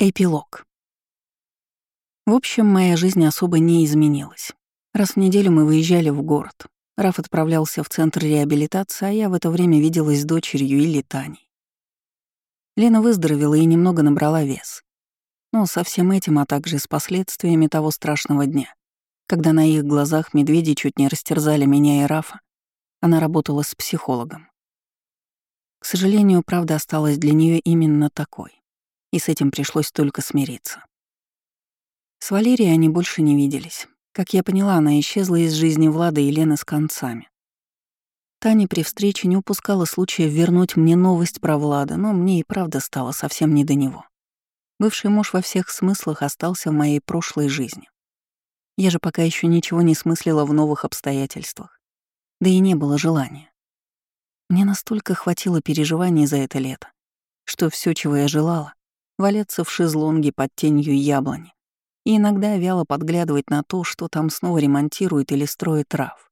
Эпилог. В общем, моя жизнь особо не изменилась. Раз в неделю мы выезжали в город. Раф отправлялся в центр реабилитации, а я в это время виделась с дочерью или Таней. Лена выздоровела и немного набрала вес. Но со всем этим, а также с последствиями того страшного дня, когда на их глазах медведи чуть не растерзали меня и Рафа, она работала с психологом. К сожалению, правда осталась для нее именно такой и с этим пришлось только смириться. С Валерией они больше не виделись. Как я поняла, она исчезла из жизни Влада и Лены с концами. Таня при встрече не упускала случая вернуть мне новость про Влада, но мне и правда стало совсем не до него. Бывший муж во всех смыслах остался в моей прошлой жизни. Я же пока еще ничего не смыслила в новых обстоятельствах. Да и не было желания. Мне настолько хватило переживаний за это лето, что все, чего я желала, валяться в шезлонге под тенью яблони и иногда вяло подглядывать на то, что там снова ремонтирует или строит трав.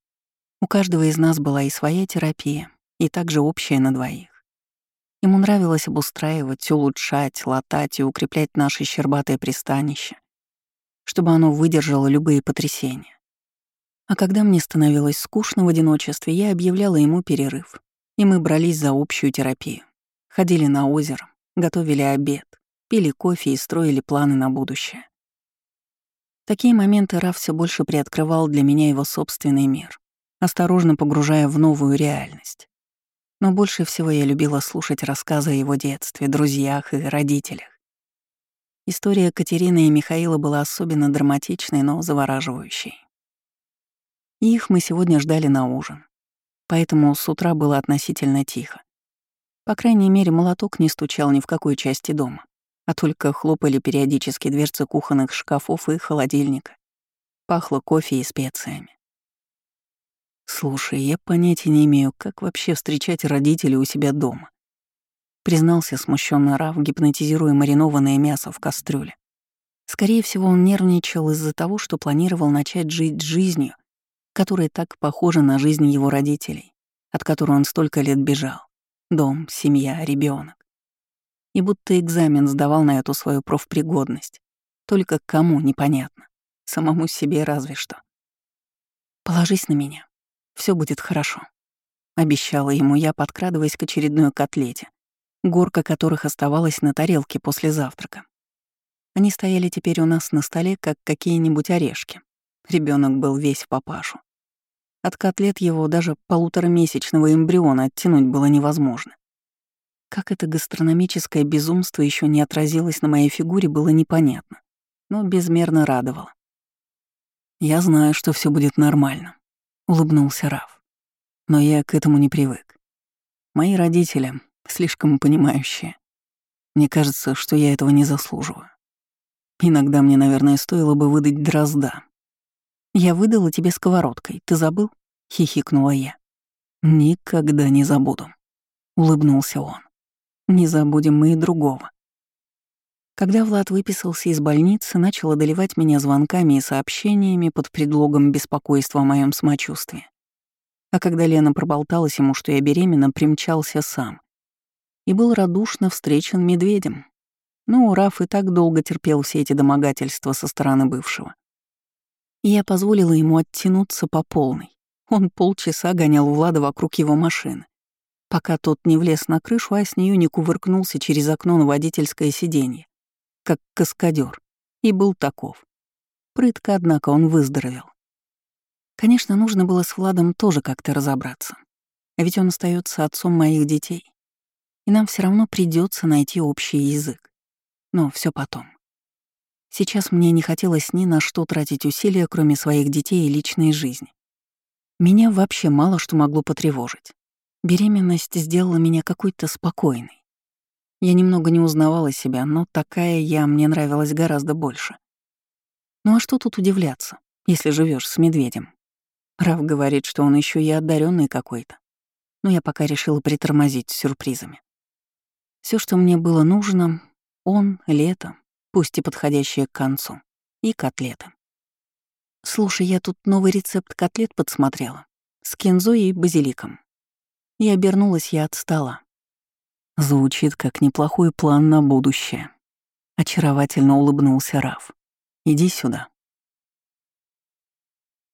У каждого из нас была и своя терапия, и также общая на двоих. Ему нравилось обустраивать, улучшать, латать и укреплять наше щербатое пристанище, чтобы оно выдержало любые потрясения. А когда мне становилось скучно в одиночестве, я объявляла ему перерыв, и мы брались за общую терапию. Ходили на озеро, готовили обед, пили кофе и строили планы на будущее. Такие моменты Раф все больше приоткрывал для меня его собственный мир, осторожно погружая в новую реальность. Но больше всего я любила слушать рассказы о его детстве, друзьях и родителях. История Катерины и Михаила была особенно драматичной, но завораживающей. их мы сегодня ждали на ужин, поэтому с утра было относительно тихо. По крайней мере, молоток не стучал ни в какой части дома а только хлопали периодически дверцы кухонных шкафов и холодильника. Пахло кофе и специями. «Слушай, я понятия не имею, как вообще встречать родителей у себя дома», признался смущенно Раф, гипнотизируя маринованное мясо в кастрюле. Скорее всего, он нервничал из-за того, что планировал начать жить жизнью, которая так похожа на жизнь его родителей, от которой он столько лет бежал. Дом, семья, ребенок и будто экзамен сдавал на эту свою профпригодность. Только кому — непонятно. Самому себе разве что. «Положись на меня. все будет хорошо», — обещала ему я, подкрадываясь к очередной котлете, горка которых оставалась на тарелке после завтрака. Они стояли теперь у нас на столе, как какие-нибудь орешки. Ребенок был весь в папашу. От котлет его даже полуторамесячного эмбриона оттянуть было невозможно. Как это гастрономическое безумство еще не отразилось на моей фигуре, было непонятно, но безмерно радовало. «Я знаю, что все будет нормально», — улыбнулся Раф. «Но я к этому не привык. Мои родители слишком понимающие. Мне кажется, что я этого не заслуживаю. Иногда мне, наверное, стоило бы выдать дрозда. Я выдала тебе сковородкой, ты забыл?» — хихикнула я. «Никогда не забуду», — улыбнулся он. Не забудем мы и другого. Когда Влад выписался из больницы, начал одолевать меня звонками и сообщениями под предлогом беспокойства о моем самочувствии. А когда Лена проболталась ему, что я беременна, примчался сам. И был радушно встречен медведем. Ну, Раф и так долго терпел все эти домогательства со стороны бывшего. я позволила ему оттянуться по полной. Он полчаса гонял Влада вокруг его машины пока тот не влез на крышу, а с нее не кувыркнулся через окно на водительское сиденье, как каскадер, и был таков. Прытко, однако, он выздоровел. Конечно, нужно было с Владом тоже как-то разобраться. Ведь он остается отцом моих детей. И нам все равно придется найти общий язык. Но все потом. Сейчас мне не хотелось ни на что тратить усилия, кроме своих детей и личной жизни. Меня вообще мало что могло потревожить. Беременность сделала меня какой-то спокойной. Я немного не узнавала себя, но такая я мне нравилась гораздо больше. Ну а что тут удивляться, если живешь с медведем? Раф говорит, что он еще и одаренный какой-то. Но я пока решила притормозить с сюрпризами. Все, что мне было нужно, он, лето, пусть и подходящее к концу, и котлеты. Слушай, я тут новый рецепт котлет подсмотрела. С кинзой и базиликом. И обернулась я от стола. Звучит как неплохой план на будущее. Очаровательно улыбнулся Раф. «Иди сюда».